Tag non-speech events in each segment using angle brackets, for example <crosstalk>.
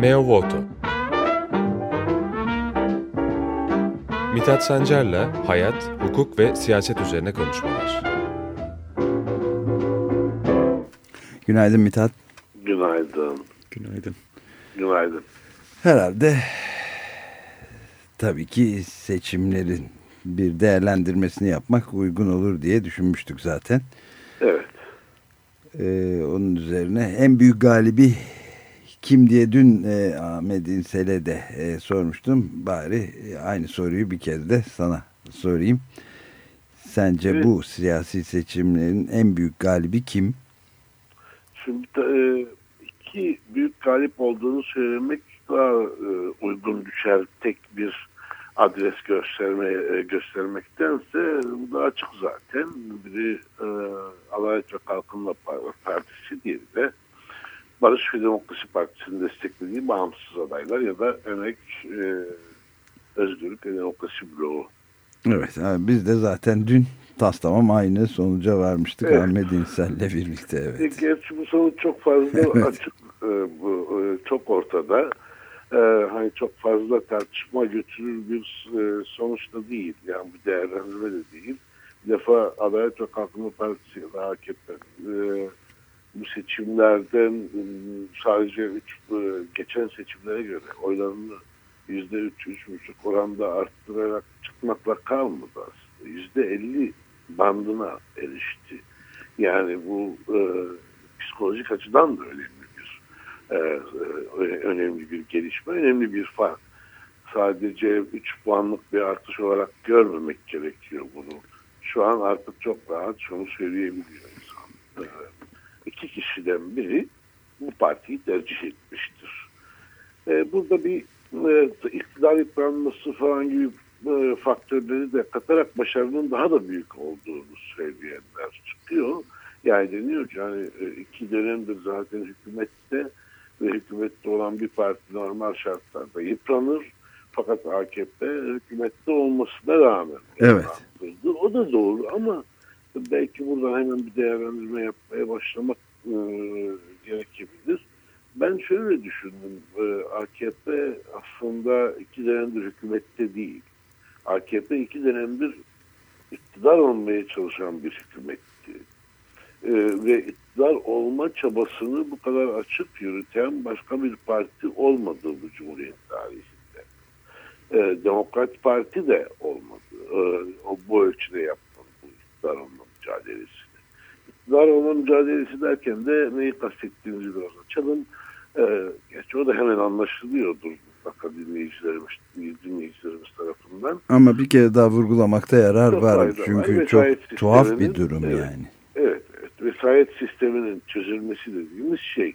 Meo Voto Mithat Sancar'la hayat, hukuk ve siyaset üzerine konuşmalar. Günaydın Mithat. Günaydın. Günaydın. Günaydın. Herhalde tabii ki seçimlerin bir değerlendirmesini yapmak uygun olur diye düşünmüştük zaten. Evet. Ee, onun üzerine en büyük galibi kim diye dün e, Ahmet İnsel'e de e, sormuştum. Bari e, aynı soruyu bir kez de sana sorayım. Sence evet. bu siyasi seçimlerin en büyük galibi kim? Şimdi e, iki büyük galip olduğunu söylemek daha e, uygun düşer tek bir adres gösterme e, göstermektense bu da açık zaten. Biri e, Adalet ve Kalkınma Partisi diğeri de Barış ve Demokrasi Partisi'nin desteklediği bağımsız adaylar ya da Emek e, Özgürlük ve Demokrasi Bloğu. Evet abi biz de zaten dün tas tamam aynı sonuca varmıştık evet. Ahmet İnsel'le birlikte. Evet. Gerçi bu sonuç çok fazla <laughs> evet. açık e, bu, e, çok ortada. E, hani çok fazla tartışma götürür bir e, sonuçta değil. Yani bir değerlendirme de değil. Bir defa Adalet ve Kalkınma Partisi ya da AKP e, bu seçimlerden ıı, sadece üç, ıı, geçen seçimlere göre oylarını yüzde üç, üç buçuk oranda arttırarak çıkmakla kalmadı aslında. Yüzde elli bandına erişti. Yani bu e, psikolojik açıdan da önemli bir e, önemli bir gelişme, önemli bir fark. Sadece 3 puanlık bir artış olarak görmemek gerekiyor bunu. Şu an artık çok rahat şunu söyleyebiliyor insan. E, iki kişiden biri bu partiyi tercih etmiştir. E, burada bir e, iktidar yıpranması falan gibi e, faktörleri de katarak başarının daha da büyük olduğunu söyleyenler çıkıyor. Yani deniyor ki hani iki dönemdir zaten hükümette ve hükümette olan bir parti normal şartlarda yıpranır. Fakat AKP hükümette olmasına rağmen evet. O da doğru ama belki buradan hemen bir değerlendirme yapmaya başlamak e, gerekebilir. Ben şöyle düşündüm. E, AKP aslında iki dönemdir hükümette değil. AKP iki dönemdir iktidar olmaya çalışan bir hükümetti. E, ve iktidar olma çabasını bu kadar açık yürüten başka bir parti olmadı bu Cumhuriyet tarihinde. E, Demokrat Parti de olmadı. E, o bu ölçüde yapmadı bu iktidar olma mücadelesi var olma mücadelesi derken de neyi kastettiğimizi biraz açalım. Ee, o da hemen anlaşılıyordur mutlaka dinleyicilerimiz, dinleyicilerimiz tarafından. Ama bir kere daha vurgulamakta yarar çok var. Çünkü var. çok tuhaf bir durum evet, yani. Evet, evet. Vesayet sisteminin çözülmesi dediğimiz şey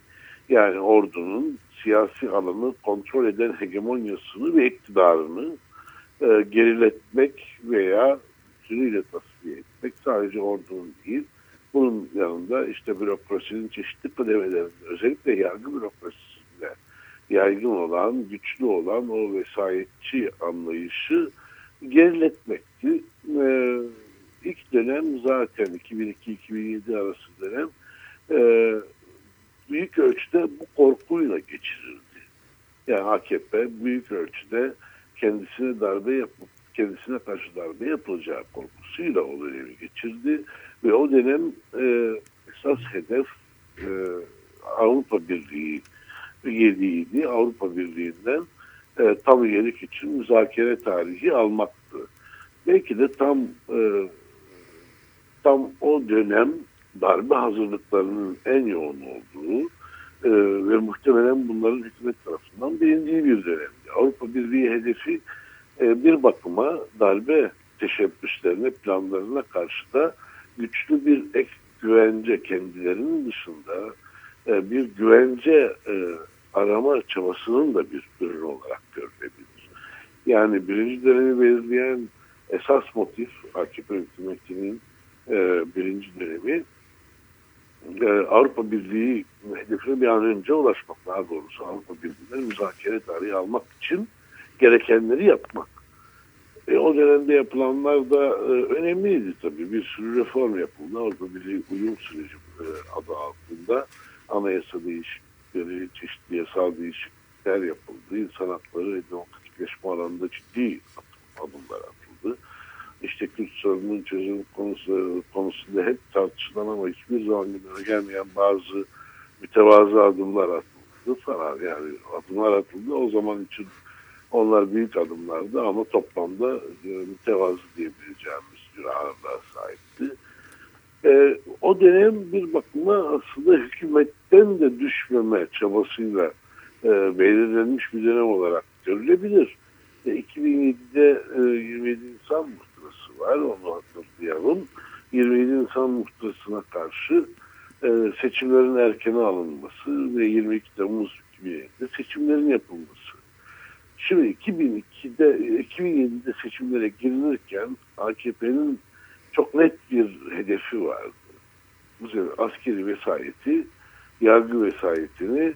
yani ordunun siyasi alanı kontrol eden hegemonyasını ve iktidarını e, geriletmek veya bütünüyle tasfiye etmek sadece ordunun değil bunun yanında işte bürokrasinin çeşitli kademelerinde özellikle yargı bürokrasisinde yaygın olan, güçlü olan o vesayetçi anlayışı geriletmekti. Ee, ilk dönem zaten 2002-2007 arası dönem e, büyük ölçüde bu korkuyla geçirildi. Yani AKP büyük ölçüde kendisine darbe yapıp kendisine karşı darbe yapılacağı korkusuyla o dönemi geçirdi ve o dönem e, esas hedef e, Avrupa Birliği üyeliğiydi. Avrupa Birliği'nden e, tam üyelik için müzakere tarihi almaktı. Belki de tam e, tam o dönem darbe hazırlıklarının en yoğun olduğu e, ve muhtemelen bunların hükümet tarafından bilindiği bir dönemdi. Avrupa Birliği hedefi bir bakıma darbe teşebbüslerine, planlarına karşı da güçlü bir ek güvence kendilerinin dışında e, bir güvence e, arama çabasının da bir ürün olarak görülebilir. Yani birinci dönemi belirleyen esas motif AKP hükümetinin e, birinci dönemi e, Avrupa Birliği hedefine bir an önce ulaşmak daha doğrusu Avrupa Birliği'nden müzakere tarihi almak için gerekenleri yapmak. E, o dönemde yapılanlar da e, önemliydi tabii. Bir sürü reform yapıldı. Avrupa Birliği uyum süreci e, adı altında anayasa değişiklikleri, çeşitli yasal değişiklikler yapıldı. İnsan hakları ve demokratikleşme alanında ciddi adımlar atıldı. İşte Kürt sorununun çözüm konusu, konusunda hep tartışılan ama hiçbir zaman gündeme gelmeyen bazı mütevazı adımlar atıldı falan. Yani adımlar atıldı. O zaman için onlar büyük adımlardı ama toplamda e, mütevazı diyebileceğimiz bir ağırlığa sahipti. E, o dönem bir bakıma aslında hükümetten de düşmeme çabasıyla e, belirlenmiş bir dönem olarak görülebilir. E, 2007'de e, 27 insan muhtırası var onu hatırlayalım. 27 insan muhtırasına karşı e, seçimlerin erkene alınması ve 22 Temmuz 2007'de seçimlerin yapılması. Şimdi 2002'de 2007'de seçimlere girilirken AKP'nin çok net bir hedefi vardı. Bu sefer askeri vesayeti, yargı vesayetini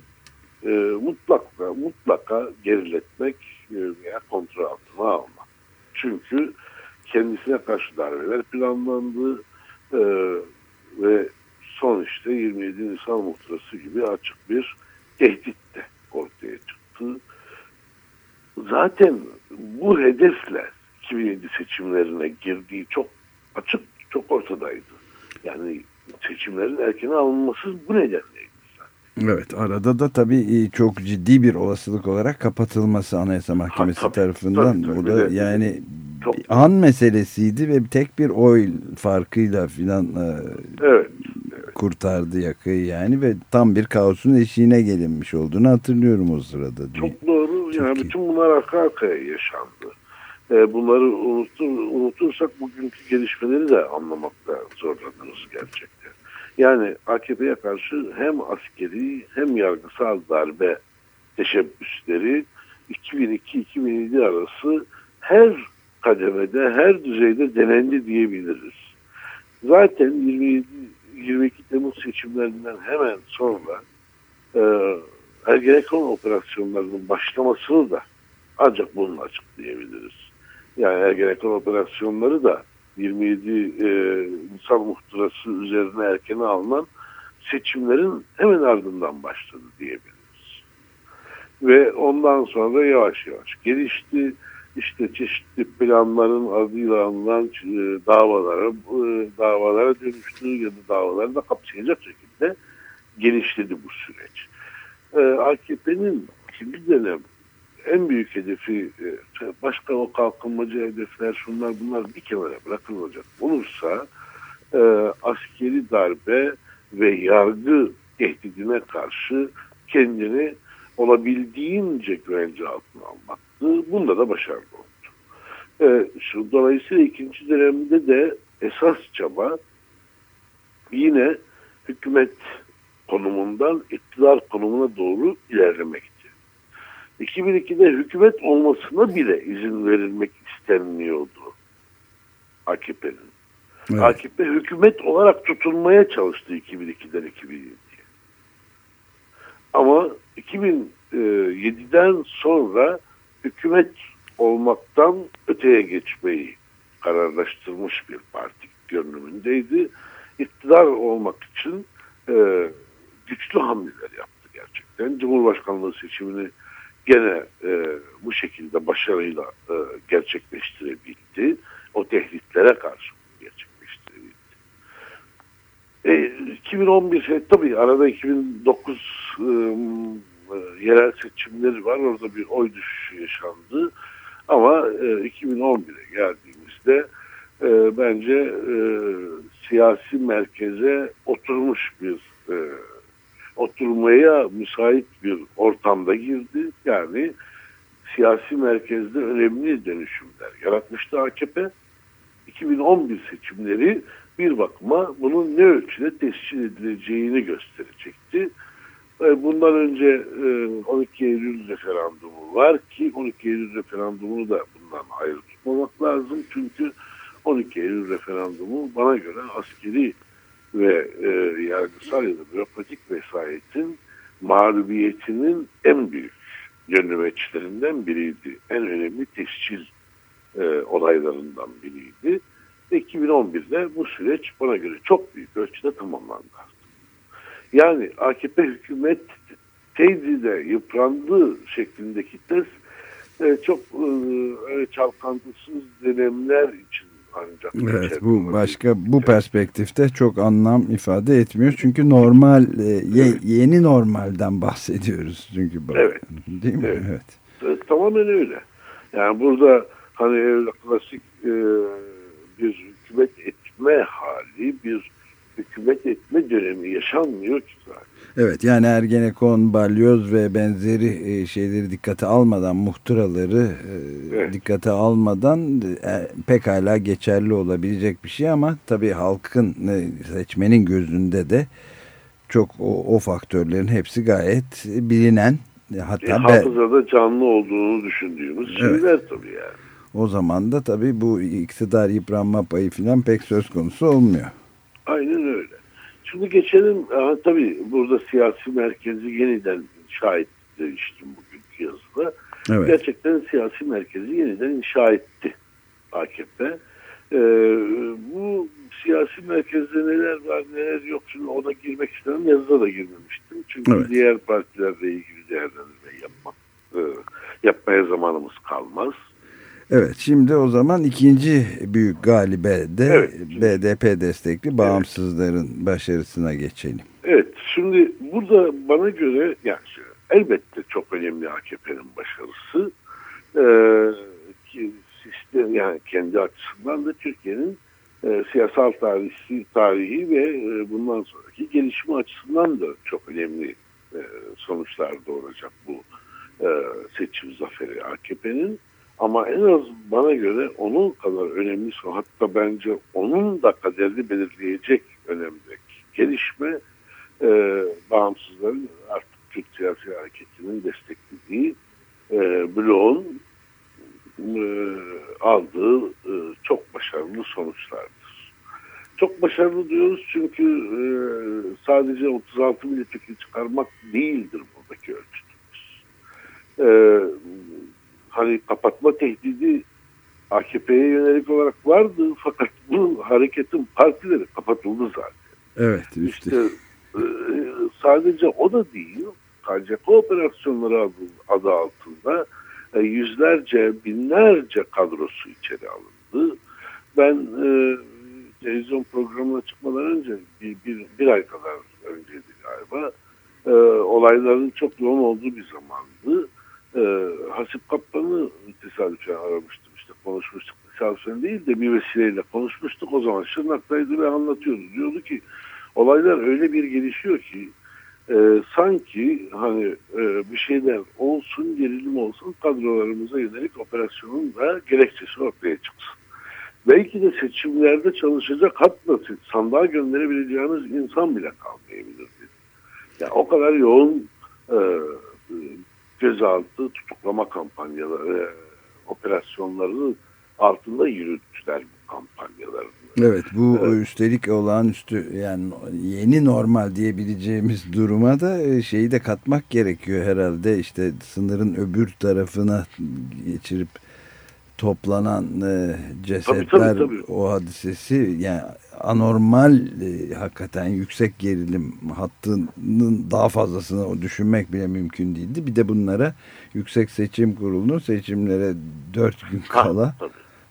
e, mutlaka mutlaka geriletmek e, veya kontrol altına almak. Çünkü kendisine karşı darbeler planlandı e, ve son işte 27 Nisan muhtırası gibi açık bir tehdit de ortaya çıktı. Zaten bu hedefle 2007 seçimlerine girdiği çok açık, çok ortadaydı. Yani seçimlerin erkene alınması bu nedenleydi. Evet arada da tabii e, çok ciddi bir olasılık olarak kapatılması Anayasa Mahkemesi ha, tabii, tarafından. Tabii, tabii, o da yani çok... an meselesiydi ve tek bir oy farkıyla filan e, evet, evet. kurtardı yakayı yani ve tam bir kaosun eşiğine gelinmiş olduğunu hatırlıyorum o sırada. Çok doğru. Yani bütün bunlar arka arkaya yaşandı. E, bunları unutur, unutursak bugünkü gelişmeleri de anlamakta zorlanırız gerçekten. Yani AKP'ye karşı hem askeri hem yargısal darbe teşebbüsleri 2002-2007 arası her kademede, her düzeyde denendi diyebiliriz. Zaten 27, 22 Temmuz seçimlerinden hemen sonra e, Ergenekon operasyonlarının başlamasını da ancak bununla açıklayabiliriz. Yani Ergenekon operasyonları da 27 e, insan muhtırası üzerine erkene alınan seçimlerin hemen ardından başladı diyebiliriz. Ve ondan sonra yavaş yavaş gelişti. İşte çeşitli planların adıyla alınan e, davalara, e, davalara dönüştü ya da davaları da kapsayacak şekilde geliştirdi bu süreç. E, AKP'nin ikinci dönem en büyük hedefi e, başka o kalkınmacı hedefler şunlar bunlar bir kenara bırakılacak olursa e, askeri darbe ve yargı tehdidine karşı kendini olabildiğince güvence altına almaktı. Bunda da başarılı oldu. E, şu, dolayısıyla ikinci dönemde de esas çaba yine hükümet konumundan iktidar konumuna doğru ilerlemek 2002'de hükümet olmasına bile izin verilmek istenmiyordu AKP'nin. Evet. AKP hükümet olarak tutulmaya çalıştı 2002'den 2007'ye. Ama 2007'den sonra hükümet olmaktan öteye geçmeyi kararlaştırmış bir parti görünümündeydi. İktidar olmak için e, güçlü hamleler yaptı gerçekten. Cumhurbaşkanlığı seçimini gene e, bu şekilde başarıyla e, gerçekleştirebildi. O tehditlere karşı gerçekleştirebildi. E, 2011 şey, tabii arada 2009 e, e, yerel seçimleri var. Orada bir oy düşüşü yaşandı. Ama e, 2011'e geldiğimizde e, bence e, siyasi merkeze oturmuş bir e, oturmaya müsait bir ortamda girdi. Yani siyasi merkezde önemli dönüşümler yaratmıştı AKP. 2011 seçimleri bir bakıma bunun ne ölçüde tescil edileceğini gösterecekti. E, bundan önce 12 e, Eylül referandumu var ki 12 Eylül referandumunu da bundan ayrı tutmamak lazım. Çünkü 12 Eylül referandumu bana göre askeri ve e, yargısal ya da bürokratik vesayetin mağlubiyetinin en büyük yönlemeçlerinden biriydi. En önemli tescil e, olaylarından biriydi. 2011'de bu süreç bana göre çok büyük ölçüde tamamlandı. Yani AKP hükümet Teyze'de yıprandı şeklindeki test e, çok e, çalkantısız dönemler için ancak. Evet bu başka bu perspektifte çok anlam ifade etmiyor. Çünkü normal e, ye, yeni normalden bahsediyoruz. Çünkü evet. Değil mi? Evet. evet. evet tamamen öyle. Yani burada hani öyle klasik e, bir hükümet etme hali, bir hükümet etme dönemi yaşanmıyor ki zaten. Evet yani Ergenekon, Balyoz ve benzeri e, şeyleri dikkate almadan muhtıraları e, evet. dikkate almadan e, pekala geçerli olabilecek bir şey ama tabii halkın seçmenin gözünde de çok o, o faktörlerin hepsi gayet bilinen hatta e, hafızada canlı olduğunu düşündüğümüz evet. şeyler tabii yani. O zaman da tabii bu iktidar yıpranma payı falan pek söz konusu olmuyor. Aynen öyle. Şimdi geçelim. Aha, tabii burada siyasi merkezi yeniden şahit demiştim bugünkü yazıda. Evet. Gerçekten siyasi merkezi yeniden inşa etti AKP. Ee, bu siyasi merkezde neler var neler yok şimdi ona girmek istemem yazıda da girmemiştim. Çünkü evet. diğer partilerle ilgili değerlendirme yapmak e, yapmaya zamanımız kalmaz. Evet şimdi o zaman ikinci büyük galibe de evet. BDP destekli bağımsızların evet. başarısına geçelim. Evet şimdi burada bana göre yani elbette çok önemli AKP'nin başarısı. Ee, ki sistem yani kendi açısından da Türkiye'nin e, siyasal tarihi, tarihi ve e, bundan sonraki gelişme açısından da çok önemli e, sonuçlar doğuracak bu e, seçim zaferi AKP'nin. Ama en az bana göre onun kadar önemli hatta bence onun da kaderini belirleyecek önemdeki gelişme e, bağımsızların artık Türk siyasi hareketinin desteklediği e, bloğun e, aldığı e, çok başarılı sonuçlardır. Çok başarılı diyoruz çünkü e, sadece 36 milletvekili çıkarmak değildir buradaki ölçütümüz. E, hani kapatma tehdidi AKP'ye yönelik olarak vardı fakat bu hareketin partileri kapatıldı zaten. Evet. Işte, işte e, sadece o da değil. KCK operasyonları adı, adı altında e, yüzlerce, binlerce kadrosu içeri alındı. Ben e, televizyon programına çıkmadan önce bir, bir, bir ay kadar önceydi galiba e, olayların çok yoğun olduğu bir zamandı e, Hasip Kaplan'ı tesadüfen aramıştım işte konuşmuştuk. Tesadüfen değil de bir vesileyle konuşmuştuk. O zaman Şırnak'taydı ve anlatıyordu. Diyordu ki olaylar öyle bir gelişiyor ki e, sanki hani e, bir şeyler olsun, gerilim olsun kadrolarımıza yönelik operasyonun da gerekçesi ortaya çıksın. Belki de seçimlerde çalışacak hatta sandığa gönderebileceğiniz insan bile kalmayabilir dedi. Yani o kadar yoğun e, gözaltı tutuklama kampanyaları, e, operasyonları altında yürüttüler bu kampanyaları. Evet bu evet. üstelik olağanüstü yani yeni normal diyebileceğimiz duruma da e, şeyi de katmak gerekiyor herhalde işte sınırın öbür tarafına geçirip toplanan e, cesetler tabii, tabii, tabii. o hadisesi yani anormal e, hakikaten yüksek gerilim hattının daha fazlasını düşünmek bile mümkün değildi. Bir de bunlara Yüksek Seçim Kurulu'nun seçimlere dört gün kala ha,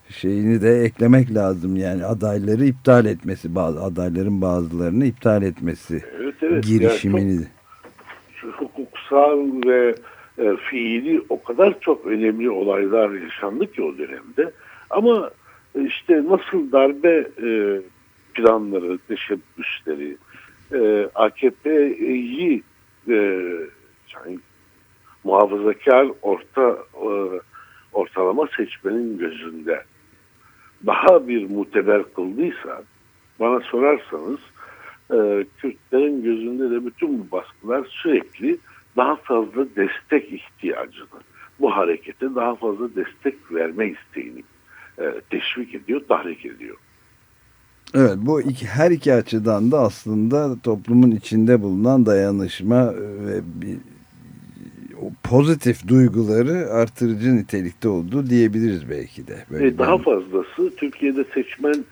şeyini de eklemek lazım. Yani adayları iptal etmesi, bazı adayların bazılarını iptal etmesi evet, evet. girişimini. Yani çok, hukuksal ve e, fiili o kadar çok önemli olaylar yaşandı ki o dönemde. Ama işte nasıl darbe e, planları, teşebbüsleri, e, AKP'yi e, yani muhafazakar orta e, ortalama seçmenin gözünde daha bir muteber kıldıysa bana sorarsanız e, Kürtlerin gözünde de bütün bu baskılar sürekli daha fazla destek ihtiyacını, bu harekete daha fazla destek verme isteğini e, teşvik ediyor, tahrik ediyor. Evet bu iki, her iki açıdan da aslında toplumun içinde bulunan dayanışma ve bir, o pozitif duyguları artırıcı nitelikte olduğu diyebiliriz belki de. Böyle e, daha fazlası Türkiye'de seçmen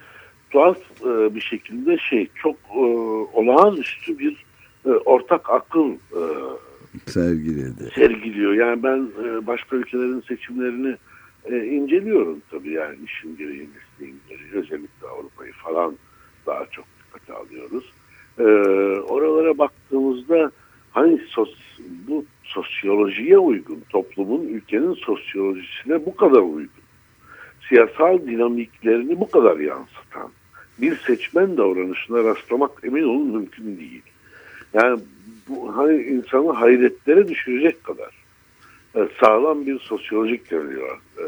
tuhaf e, bir şekilde şey çok e, olağanüstü bir e, ortak akıl e, sergiledi. sergiliyor. Yani ben e, başka ülkelerin seçimlerini e, inceliyorum tabii yani işin gereği mesleğin gereği özellikle Avrupa'yı falan daha çok dikkate alıyoruz. E, oralara baktığımızda hani sos, bu sosyolojiye uygun toplumun ülkenin sosyolojisine bu kadar uygun siyasal dinamiklerini bu kadar yansıtan bir seçmen davranışına rastlamak emin olun mümkün değil. Yani insanı hayretlere düşürecek kadar e, sağlam bir sosyolojik var e,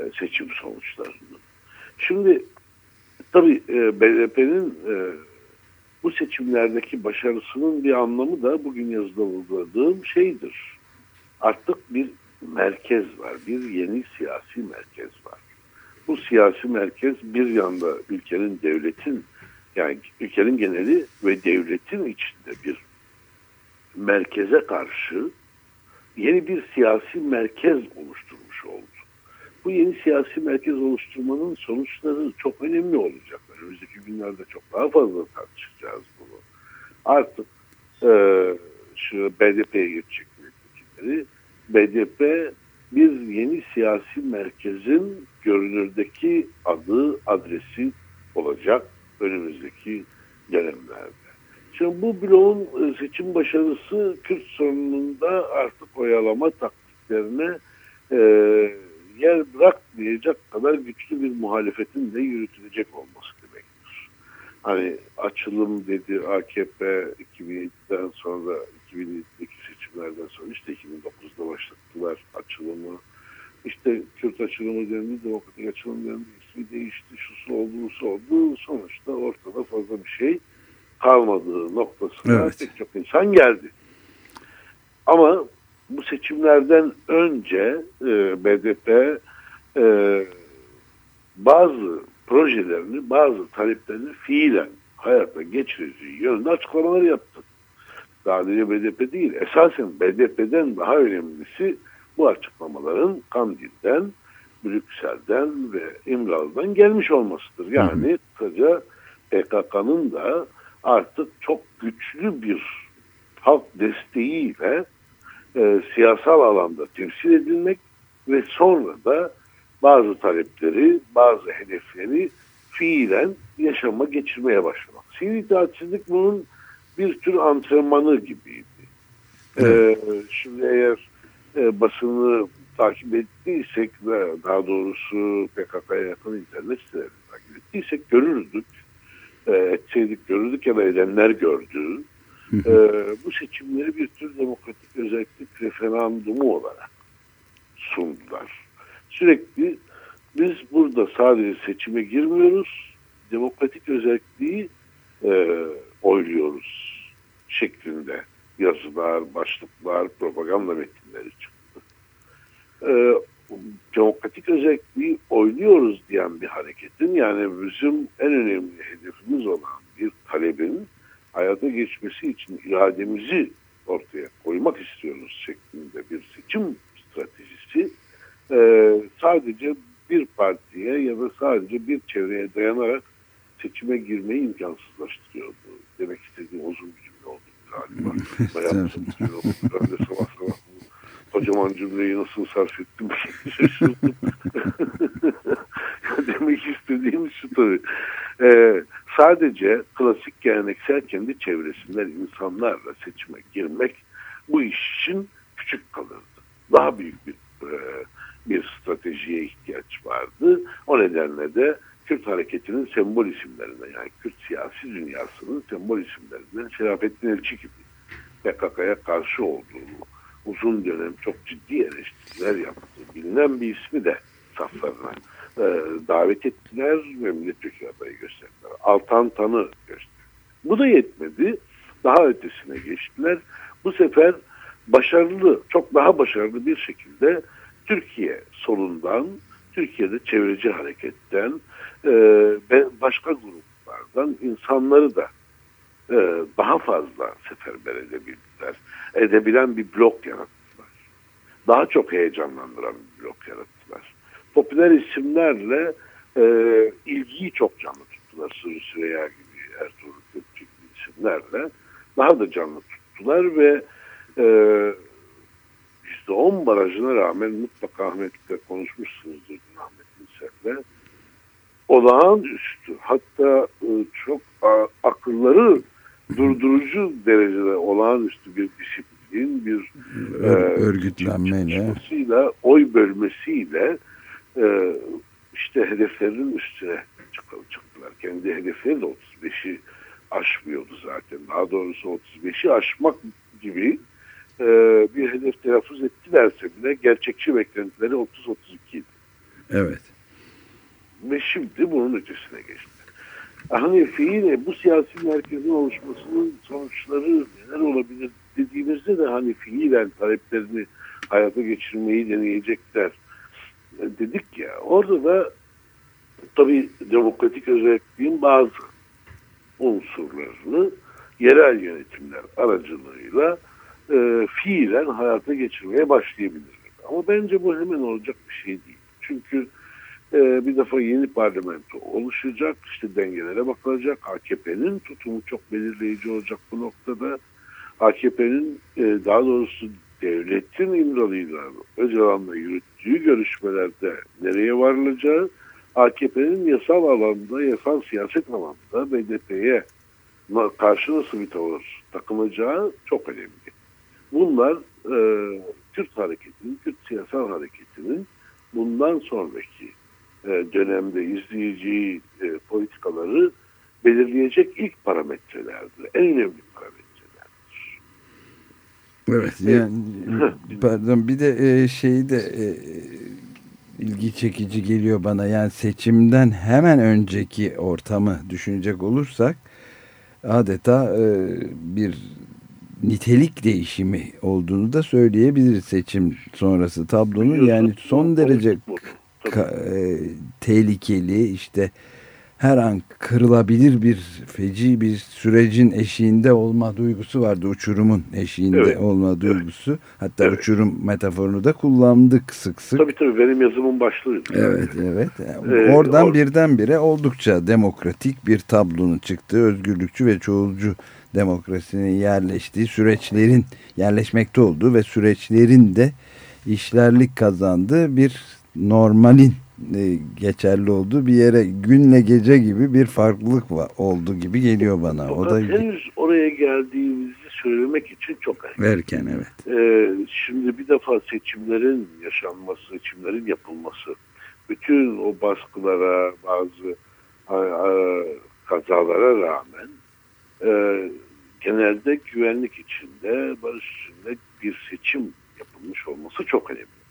e, seçim sonuçlarında. Şimdi tabii BDP'nin bu seçimlerdeki başarısının bir anlamı da bugün yazıda şeydir. Artık bir merkez var, bir yeni siyasi merkez var. Bu siyasi merkez bir yanda ülkenin devletin yani ülkenin geneli ve devletin içinde bir merkeze karşı yeni bir siyasi merkez oluşturmuş oldu. Bu yeni siyasi merkez oluşturmanın sonuçları çok önemli olacak. Önümüzdeki günlerde çok daha fazla tartışacağız bunu. Artık e, şu BDP'ye geçecek milletvekilleri. BDP bir yeni siyasi merkezin görünürdeki adı, adresi olacak önümüzdeki dönemlerde. Şimdi bu bloğun e, seçim başarısı Kürt sorununda artık oyalama taktiklerine e, yer bırakmayacak kadar güçlü bir muhalefetin de yürütülecek olması demektir. Hani açılım dedi AKP 2007'den sonra 2007'deki seçimlerden sonra işte 2009'da başlattılar açılımı. İşte Kürt açılımı dendi, demokratik açılım dendi, ismi değişti, şusu oldu, oldu. Sonuçta ortada fazla bir şey kalmadığı noktasına evet. pek çok insan geldi. Ama bu seçimlerden önce e, BDP e, bazı projelerini, bazı taleplerini fiilen hayata geçireceği yönünde açıklamalar yaptı. Sadece BDP değil, esasen BDP'den daha önemlisi bu açıklamaların Kandil'den, Brüksel'den ve İmralı'dan gelmiş olmasıdır. Yani kısaca PKK'nın da artık çok güçlü bir halk desteğiyle e, siyasal alanda temsil edilmek ve sonra da bazı talepleri, bazı hedefleri fiilen yaşama geçirmeye başlamak. Sivil itaatsizlik bunun bir tür antrenmanı gibiydi. E, evet. Ee, şimdi eğer e, basını takip ettiysek ve daha doğrusu PKK'ya yakın internet sitelerini takip ettiysek görürdük e, etseydik görürdük ya da edenler gördü. E, bu seçimleri bir tür demokratik özellik referandumu olarak sundular. Sürekli biz burada sadece seçime girmiyoruz, demokratik özelliği e, oyluyoruz şeklinde yazılar, başlıklar, propaganda metinleri çıktı. E, demokratik özelliği oynuyoruz diyen bir hareketin yani bizim en önemli hedefimiz olan bir talebin hayata geçmesi için irademizi ortaya koymak istiyoruz şeklinde bir seçim stratejisi e, sadece bir partiye ya da sadece bir çevreye dayanarak seçime girmeyi imkansızlaştırıyordu. Demek istediğim uzun bir cümle oldu galiba. <laughs> Bayağı bir cümle oldu. Ben de sabah sabah kocaman cümleyi nasıl sarf ettim <laughs> şaşırdım. <laughs> Demek istediğim şu tabii. Ee, sadece klasik geleneksel kendi çevresinden insanlarla seçime girmek bu iş için küçük kalırdı. Daha büyük bir e, bir stratejiye ihtiyaç vardı. O nedenle de Kürt hareketinin sembol isimlerinden yani Kürt siyasi dünyasının sembol isimlerinden Şerafettin Elçi gibi PKK'ya karşı olduğunu uzun dönem çok ciddi eleştiriler yaptı. Bilinen bir ismi de saflarına e, davet ettiler ve milletvekili adayı gösterdiler. Altan Tanı gösterdi. Bu da yetmedi. Daha ötesine geçtiler. Bu sefer başarılı, çok daha başarılı bir şekilde Türkiye solundan, Türkiye'de çevreci hareketten e, ve başka gruplardan insanları da e, daha fazla seferber edebildiler. Edebilen bir blok yarattılar. Daha çok heyecanlandıran bir blok yarattılar. Popüler isimlerle e, ilgiyi çok canlı tuttular. Sırrı Süreyya gibi Ertuğrul Gökçek gibi isimlerle daha da canlı tuttular ve e, %10 barajına rağmen mutlaka Ahmet'le konuşmuşsunuzdur Ahmet İnsel'le olağanüstü hatta e, çok akılları durdurucu derecede olağanüstü bir disiplin, bir Ör, e, örgütlenmeyle, oy bölmesiyle e, işte hedeflerinin üstüne çıktılar. Kendi hedefleri de 35'i aşmıyordu zaten. Daha doğrusu 35'i aşmak gibi e, bir hedef telaffuz ettilerse bile gerçekçi beklentileri 30-32 idi. Evet. Ve şimdi bunun ötesine geçti. Hani fiile bu siyasi merkezin oluşmasının sonuçları neler olabilir dediğimizde de hani fiilen taleplerini hayata geçirmeyi deneyecekler dedik ya. Orada da tabii demokratik özelliğin bazı unsurlarını yerel yönetimler aracılığıyla e, fiilen hayata geçirmeye başlayabilirler. Ama bence bu hemen olacak bir şey değil. Çünkü e, bir defa yeni parlamento oluşacak, işte dengelere bakılacak. AKP'nin tutumu çok belirleyici olacak bu noktada. AKP'nin e, daha doğrusu devletin İmralı'yla Öcalan'la yürüttüğü görüşmelerde nereye varılacağı, AKP'nin yasal alanda, yasal siyaset alanda BDP'ye karşı nasıl bir tavır takılacağı çok önemli. Bunlar e, Kürt hareketinin, Kürt siyasal hareketinin bundan sonraki dönemde izleyeceği e, politikaları belirleyecek ilk parametrelerdir. En önemli parametrelerdir. Evet. Yani, pardon bir de e, şeyi de e, ilgi çekici geliyor bana. Yani seçimden hemen önceki ortamı düşünecek olursak adeta e, bir nitelik değişimi olduğunu da söyleyebiliriz seçim sonrası tablonun. Yani son derece e, tehlikeli işte her an kırılabilir bir feci bir sürecin eşiğinde olma duygusu vardı. Uçurumun eşiğinde evet. olma duygusu. Evet. Hatta evet. uçurum metaforunu da kullandık sık sık. Tabii tabii benim yazımın başlığı. Evet evet. Ee, Oradan or birdenbire oldukça demokratik bir tablonun çıktığı özgürlükçü ve çoğulcu demokrasinin yerleştiği süreçlerin yerleşmekte olduğu ve süreçlerin de işlerlik kazandığı bir normalin e, geçerli olduğu bir yere günle gece gibi bir farklılık var, oldu gibi geliyor bana. O da henüz oraya geldiğimizi söylemek için çok erken. Erken evet. Ee, şimdi bir defa seçimlerin yaşanması, seçimlerin yapılması, bütün o baskılara, bazı a, a, kazalara rağmen e, genelde güvenlik içinde, barış içinde bir seçim yapılmış olması çok önemli.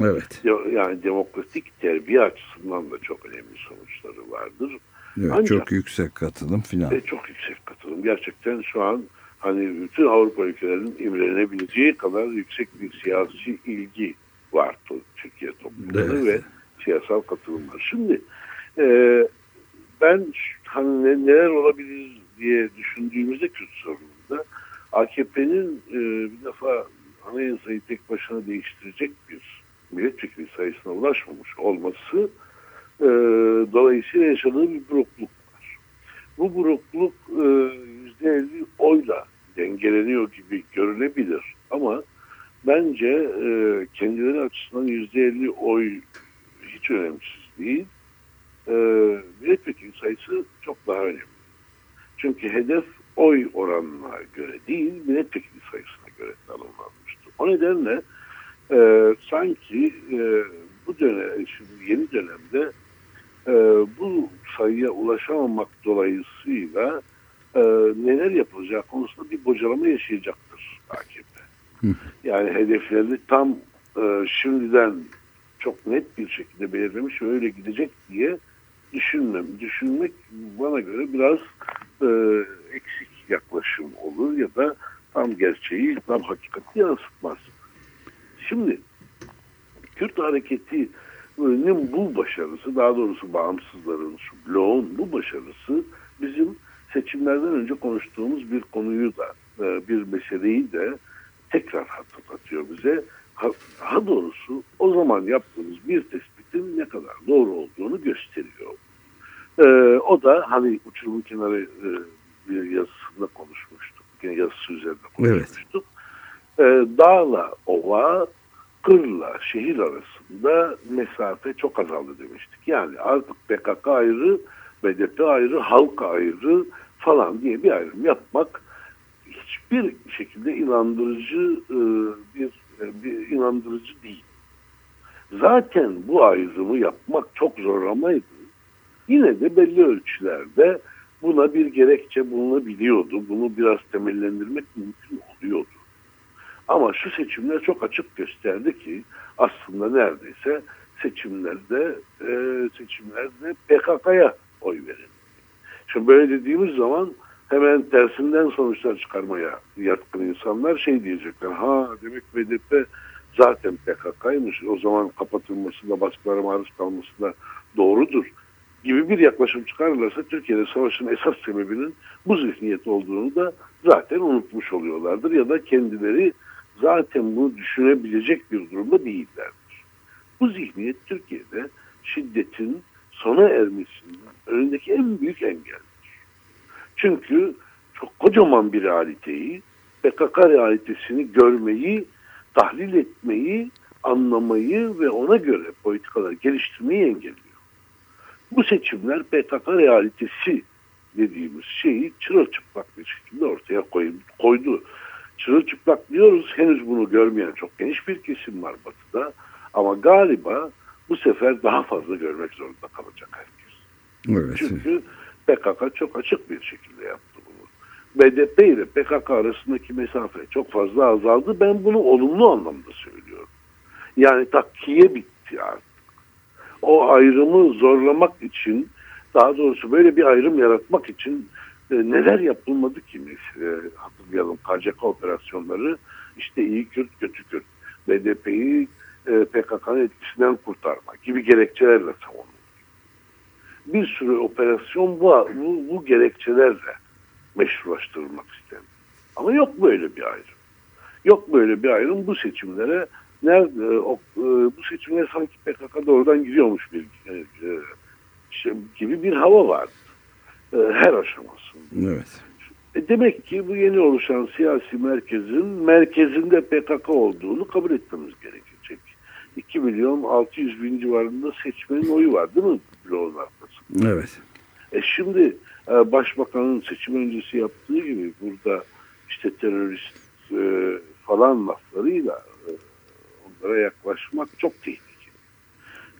Evet. Yani demokratik terbiye açısından da çok önemli sonuçları vardır. Evet, Ancak, çok yüksek katılım filan. E, çok yüksek katılım. Gerçekten şu an hani bütün Avrupa ülkelerinin imrenebileceği kadar yüksek bir siyasi ilgi var Türkiye toplumunda evet. ve siyasal katılım var. Şimdi e, ben hani neler olabilir diye düşündüğümüzde Kürt sorununda AKP'nin e, bir defa anayasayı tek başına değiştirecek bir milletvekili sayısına ulaşmamış olması e, dolayısıyla yaşadığı bir burukluk var. Bu burukluk yüzde elli oyla dengeleniyor gibi görünebilir ama bence e, kendileri açısından yüzde elli oy hiç önemsiz değil. E, milletvekili sayısı çok daha önemli. Çünkü hedef oy oranına göre değil, milletvekili sayısına göre tanımlanmıştır. O nedenle e, sanki e, bu dönem, şimdi yeni dönemde e, bu sayıya ulaşamamak dolayısıyla e, neler yapılacağı konusunda bir bocalama yaşayacaktır AKP. Yani hedeflerini tam e, şimdiden çok net bir şekilde belirlemiş ve öyle gidecek diye düşünmem. Düşünmek bana göre biraz e, eksik yaklaşım olur ya da tam gerçeği, tam hakikati yansıtmaz. Şimdi Kürt hareketinin bu başarısı, daha doğrusu bağımsızların, şu bloğun bu başarısı bizim seçimlerden önce konuştuğumuz bir konuyu da, e, bir meseleyi de tekrar hatırlatıyor bize. Daha doğrusu o zaman yaptığımız bir tespitin ne kadar doğru olduğunu gösteriyor. Ee, o da hani uçurumun kenarı e, bir yazısında konuşmuştuk. Yani yazısı üzerinde konuşmuştuk. Evet e, dağla ova, kırla şehir arasında mesafe çok azaldı demiştik. Yani artık PKK ayrı, BDP ayrı, halk ayrı falan diye bir ayrım yapmak hiçbir şekilde inandırıcı e, bir, e, bir inandırıcı değil. Zaten bu ayrımı yapmak çok zorlamaydı. Yine de belli ölçülerde buna bir gerekçe bulunabiliyordu. Bunu biraz temellendirmek mümkün oluyordu. Ama şu seçimler çok açık gösterdi ki aslında neredeyse seçimlerde e, seçimlerde PKK'ya oy verin. Şimdi böyle dediğimiz zaman hemen tersinden sonuçlar çıkarmaya yatkın insanlar şey diyecekler. Ha demek BDP zaten PKK'ymış. O zaman kapatılması da baskılara maruz kalması doğrudur gibi bir yaklaşım çıkarırlarsa Türkiye'de savaşın esas sebebinin bu zihniyet olduğunu da zaten unutmuş oluyorlardır ya da kendileri zaten bunu düşünebilecek bir durumda değillerdir. Bu zihniyet Türkiye'de şiddetin sona ermesinin önündeki en büyük engeldir. Çünkü çok kocaman bir realiteyi, PKK realitesini görmeyi, tahlil etmeyi, anlamayı ve ona göre politikalar geliştirmeyi engelliyor. Bu seçimler PKK realitesi dediğimiz şeyi çırılçıplak bir şekilde ortaya koydu. Çırılçıplak diyoruz henüz bunu görmeyen çok geniş bir kesim var batıda ama galiba bu sefer daha fazla görmek zorunda kalacak herkes. Evet. Çünkü PKK çok açık bir şekilde yaptı bunu. BDP ile PKK arasındaki mesafe çok fazla azaldı. Ben bunu olumlu anlamda söylüyorum. Yani takkiye bitti artık. O ayrımı zorlamak için daha doğrusu böyle bir ayrım yaratmak için neler yapılmadı ki e, hatırlayalım KCK operasyonları işte iyi Kürt kötü Kürt BDP'yi e, PKK'nın etkisinden kurtarma gibi gerekçelerle savunuldu. Bir sürü operasyon bu, bu, bu gerekçelerle meşrulaştırılmak istendi. Ama yok böyle bir ayrım. Yok böyle bir ayrım bu seçimlere nerede o, e, bu seçimler sanki PKK doğrudan giriyormuş bir e, e, şey, gibi bir hava vardı. E, her aşamasında. Evet. E demek ki bu yeni oluşan siyasi merkezin merkezinde PKK olduğunu kabul etmemiz gerekecek. 2 milyon 600 bin civarında seçmenin oyu var değil mi bloğun arkasında? Evet. E şimdi e, başbakanın seçim öncesi yaptığı gibi burada işte terörist e, falan laflarıyla onlara yaklaşmak çok tehlikeli.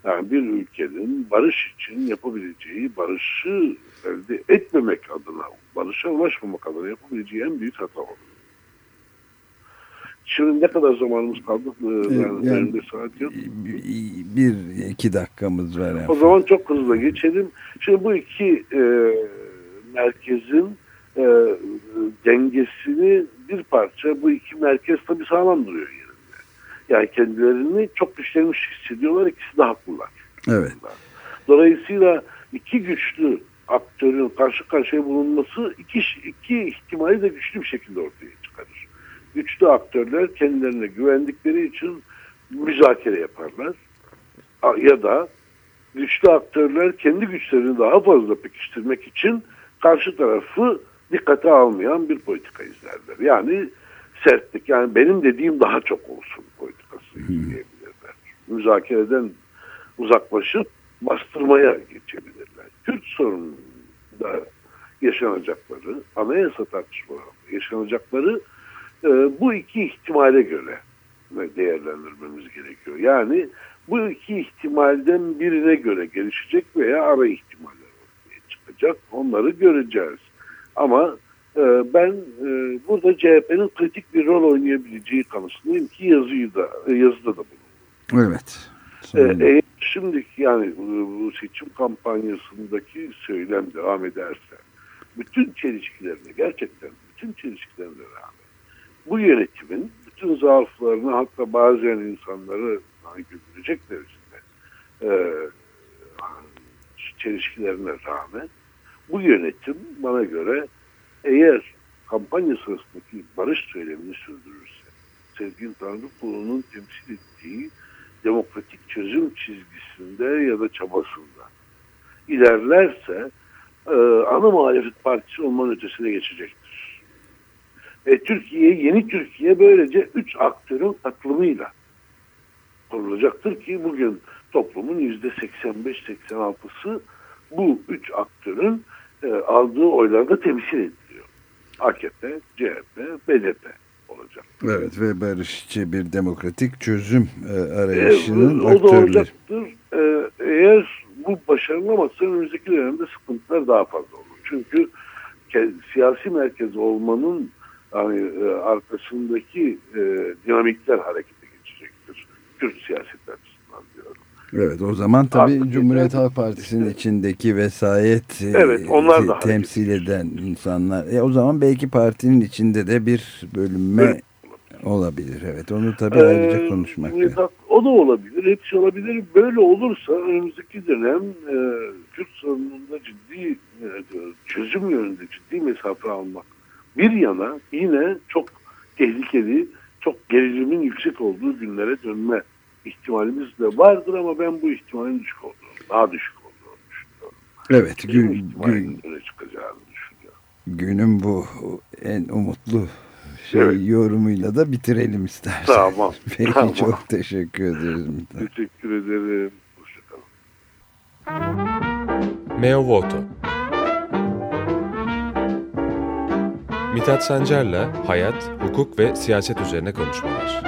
Yani bir ülkenin barış için yapabileceği barışı elde etmemek adına, barışa ulaşmamak adına yapabileceği en büyük hata olur. Şimdi ne kadar zamanımız kaldı? Ee, yani, yani saat yok. Bir, iki dakikamız var. Yani. O zaman çok hızlı geçelim. Şimdi bu iki e, merkezin e, dengesini bir parça bu iki merkez tabii sağlam duruyor yerinde. Yani kendilerini çok güçlenmiş hissediyorlar. İkisi de haklılar. Evet. Dolayısıyla iki güçlü aktörün karşı karşıya bulunması iki, iki ihtimali de güçlü bir şekilde ortaya çıkarır. Güçlü aktörler kendilerine güvendikleri için müzakere yaparlar. Ya da güçlü aktörler kendi güçlerini daha fazla pekiştirmek için karşı tarafı dikkate almayan bir politika izlerler. Yani sertlik yani benim dediğim daha çok olsun politikası izleyebilirler. Müzakereden uzaklaşıp bastırmaya geçebilirler. Kürt sorununda yaşanacakları, anayasa tartışmalarında yaşanacakları e, bu iki ihtimale göre değerlendirmemiz gerekiyor. Yani bu iki ihtimalden birine göre gelişecek veya ara ihtimaller ortaya çıkacak. Onları göreceğiz. Ama ben e, burada CHP'nin kritik bir rol oynayabileceği kanısındayım ki yazıyı da yazıda da bunu. Evet. Ee, şimdi yani bu seçim kampanyasındaki söylem devam ederse bütün çelişkilerine gerçekten bütün çelişkilerine rağmen bu yönetimin bütün zaaflarını hatta bazen insanları güldürecek derecede e, çelişkilerine rağmen bu yönetim bana göre eğer kampanya sırasındaki barış söylemini sürdürürse Sevgili Tanrıkulu'nun temsil ettiği demokratik çözüm çizgisinde ya da çabasında ilerlerse e, ana muhalefet partisi olmanın ötesine geçecektir. E, Türkiye, yeni Türkiye böylece üç aktörün katılımıyla kurulacaktır ki bugün toplumun yüzde 85-86'sı bu üç aktörün e, aldığı oylarda temsil ediliyor. AKP, CHP, BDP olacak. Evet ve barışçı bir demokratik çözüm e, arayışının e, o aktörleri. da olacaktır. E, eğer bu başarılamazsa önümüzdeki dönemde sıkıntılar daha fazla olur. Çünkü siyasi merkez olmanın yani, e, arkasındaki e, dinamikler harekete geçecektir. Kürt siyaseti açısından diyorum. Evet o zaman tabii Artık Cumhuriyet Halk Partisi'nin içindeki vesayet e, evet, onlar da temsil eden insanlar. E, o zaman belki partinin içinde de bir bölünme evet. olabilir. Evet onu tabii ee, ayrıca konuşmak lazım. O da olabilir. Hepsi olabilir. Böyle olursa önümüzdeki dönem e, Kürt sorununda ciddi e, çözüm yönünde ciddi mesafe almak bir yana yine çok tehlikeli, çok gerilimin yüksek olduğu günlere dönme ihtimalimiz de vardır ama ben bu ihtimalin düşük olduğunu, daha düşük olduğunu düşünüyorum. Evet, gün, gün, öne çıkacağını düşünüyorum. Günün bu en umutlu şey evet. yorumuyla da bitirelim istersen. Tamam. <laughs> Peki tamam. çok teşekkür ederim. Teşekkür ederim. Hoşçakalın. Meo Voto Mithat Sancar'la hayat, hukuk ve siyaset üzerine konuşmalar.